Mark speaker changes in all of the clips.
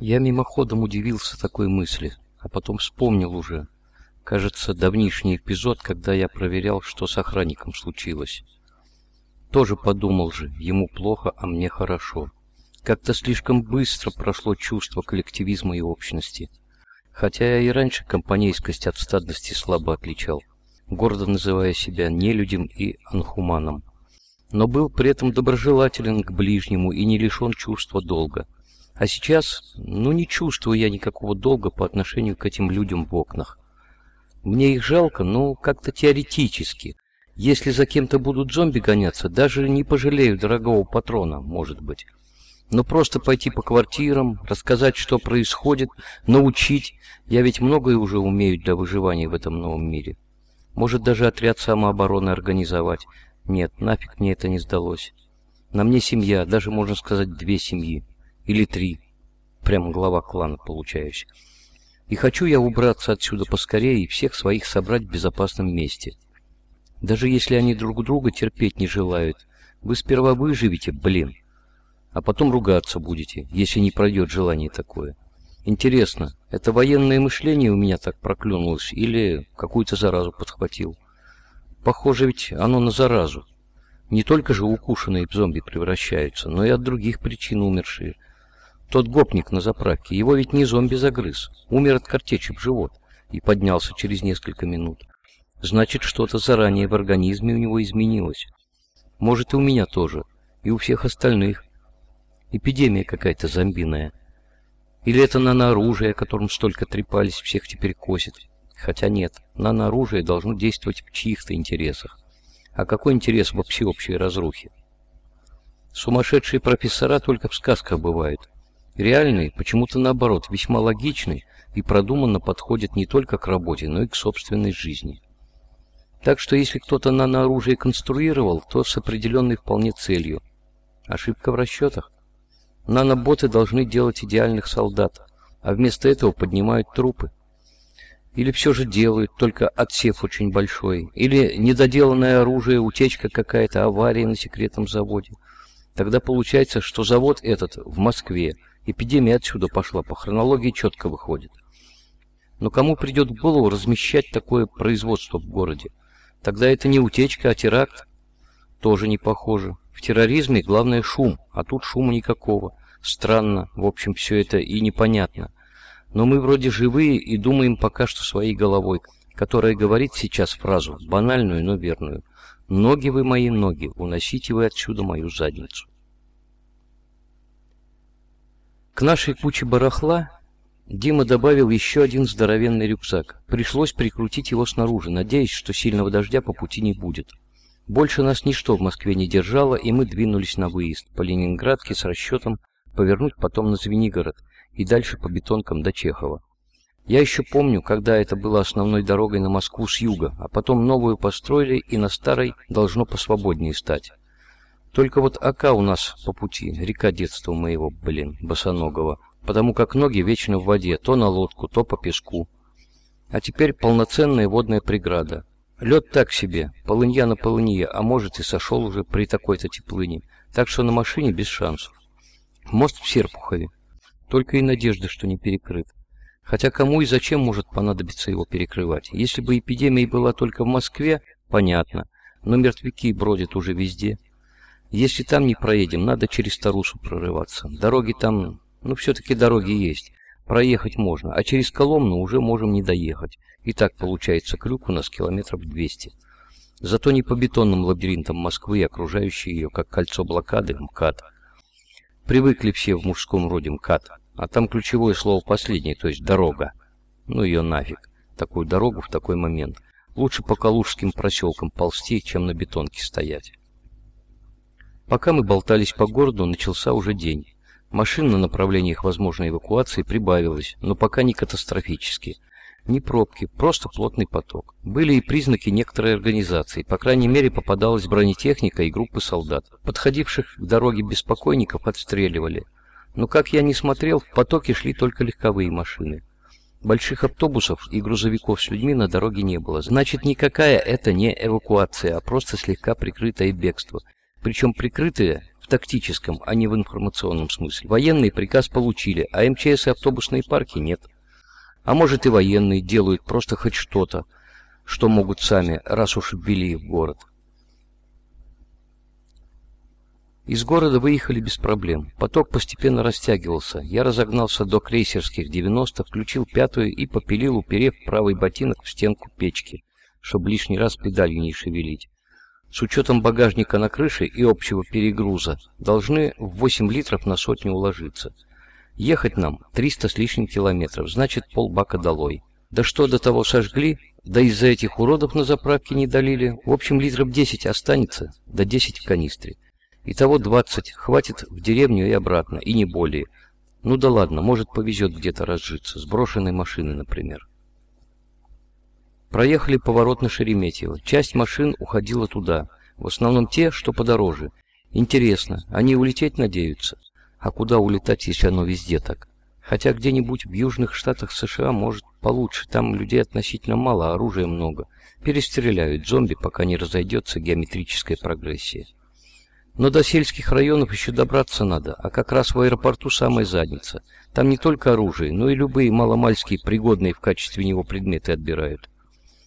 Speaker 1: Я мимоходом удивился такой мысли, а потом вспомнил уже. Кажется, давнишний эпизод, когда я проверял, что с охранником случилось. Тоже подумал же, ему плохо, а мне хорошо. Как-то слишком быстро прошло чувство коллективизма и общности. Хотя я и раньше компанейскость от стадности слабо отличал, гордо называя себя нелюдем и анхуманом. Но был при этом доброжелателен к ближнему и не лишен чувства долга. А сейчас, ну не чувствую я никакого долга по отношению к этим людям в окнах. Мне их жалко, но как-то теоретически. Если за кем-то будут зомби гоняться, даже не пожалею дорогого патрона, может быть но просто пойти по квартирам, рассказать, что происходит, научить. Я ведь многое уже умею для выживания в этом новом мире. Может, даже отряд самообороны организовать. Нет, нафиг мне это не сдалось. На мне семья, даже можно сказать две семьи. Или три. Прямо глава клана получаюсь. И хочу я убраться отсюда поскорее и всех своих собрать в безопасном месте. Даже если они друг друга терпеть не желают, вы сперва выживете, блин а потом ругаться будете, если не пройдет желание такое. Интересно, это военное мышление у меня так проклюнулось или какую-то заразу подхватил? Похоже ведь оно на заразу. Не только же укушенные в зомби превращаются, но и от других причин умершие. Тот гопник на заправке, его ведь не зомби загрыз, умер от картечи в живот и поднялся через несколько минут. Значит, что-то заранее в организме у него изменилось. Может, и у меня тоже, и у всех остальных. Эпидемия какая-то зомбиная. Или это нанооружие, о котором столько трепались, всех теперь косит. Хотя нет, нанооружие должно действовать в чьих-то интересах. А какой интерес во всеобщей разрухе? Сумасшедшие профессора только в сказках бывают. Реальные, почему-то наоборот, весьма логичные и продуманно подходят не только к работе, но и к собственной жизни. Так что если кто-то нанооружие конструировал, то с определенной вполне целью. Ошибка в расчетах? Наноботы должны делать идеальных солдат, а вместо этого поднимают трупы. Или все же делают, только отсев очень большой. Или недоделанное оружие, утечка какая-то, авария на секретном заводе. Тогда получается, что завод этот в Москве. Эпидемия отсюда пошла, по хронологии четко выходит. Но кому придет в голову размещать такое производство в городе? Тогда это не утечка, а теракт. Тоже не похоже. В терроризме главное шум, а тут шума никакого. Странно, в общем, все это и непонятно. Но мы вроде живые и думаем пока что своей головой, которая говорит сейчас фразу, банальную, но верную. «Ноги вы мои ноги, уносите вы отсюда мою задницу». К нашей куче барахла Дима добавил еще один здоровенный рюкзак. Пришлось прикрутить его снаружи, надеясь, что сильного дождя по пути не будет. Больше нас ничто в Москве не держало, и мы двинулись на выезд по Ленинградке с расчетом повернуть потом на Звенигород и дальше по бетонкам до Чехова. Я еще помню, когда это было основной дорогой на Москву с юга, а потом новую построили, и на старой должно посвободнее стать. Только вот Ака у нас по пути, река детства моего, блин, босоногого, потому как ноги вечно в воде, то на лодку, то по песку. А теперь полноценная водная преграда. Лед так себе, полынья на полынье, а может и сошел уже при такой-то теплыне, так что на машине без шансов. Мост в Серпухове. Только и надежда, что не перекрыт. Хотя кому и зачем может понадобиться его перекрывать? Если бы эпидемия была только в Москве, понятно, но мертвяки бродят уже везде. Если там не проедем, надо через Тарусу прорываться. Дороги там, ну все-таки дороги есть. Проехать можно, а через Коломну уже можем не доехать. И так получается крюк у нас километров 200. Зато не по бетонным лабиринтам Москвы, окружающие ее, как кольцо блокады, МКАД. Привыкли все в мужском роде МКАД, а там ключевое слово последнее, то есть дорога. Ну ее нафиг, такую дорогу в такой момент. Лучше по калужским проселкам ползти, чем на бетонке стоять. Пока мы болтались по городу, начался уже день. Машин на направлениях возможной эвакуации прибавилось, но пока не катастрофически. Ни пробки, просто плотный поток. Были и признаки некоторой организации, по крайней мере попадалась бронетехника и группы солдат. Подходивших к дороге беспокойников отстреливали. Но как я не смотрел, в потоке шли только легковые машины. Больших автобусов и грузовиков с людьми на дороге не было. Значит, никакая это не эвакуация, а просто слегка прикрытое бегство. Причем прикрытое в тактическом, а не в информационном смысле. Военные приказ получили, а МЧС и автобусные парки нет. А может и военные делают просто хоть что-то, что могут сами, раз уж ввели в город. Из города выехали без проблем. Поток постепенно растягивался. Я разогнался до крейсерских 90, включил пятую и попилил, уперев правый ботинок в стенку печки, чтобы лишний раз педалью не шевелить. С учетом багажника на крыше и общего перегруза должны в 8 литров на сотню уложиться. Ехать нам 300 с лишним километров, значит полбака долой. Да что до того сожгли, да из-за этих уродов на заправке не долили. В общем, литров 10 останется, да 10 в канистре. Итого 20, хватит в деревню и обратно, и не более. Ну да ладно, может повезет где-то разжиться, с брошенной машины, например. Проехали поворот на Шереметьево. Часть машин уходила туда, в основном те, что подороже. Интересно, они улететь надеются? А куда улетать, если оно везде так? Хотя где-нибудь в южных штатах США может получше, там людей относительно мало, а оружия много. Перестреляют зомби, пока не разойдется геометрическая прогрессия. Но до сельских районов еще добраться надо, а как раз в аэропорту самая задница. Там не только оружие, но и любые маломальские пригодные в качестве него предметы отбирают.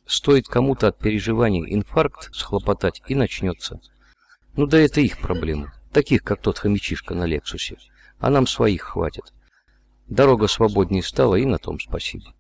Speaker 1: Стоит кому-то от переживаний инфаркт схлопотать и начнется. Ну да это их проблемы, таких как тот хомячишка на Лексусе. А нам своих хватит. Дорога свободнее стала и на том спасибо.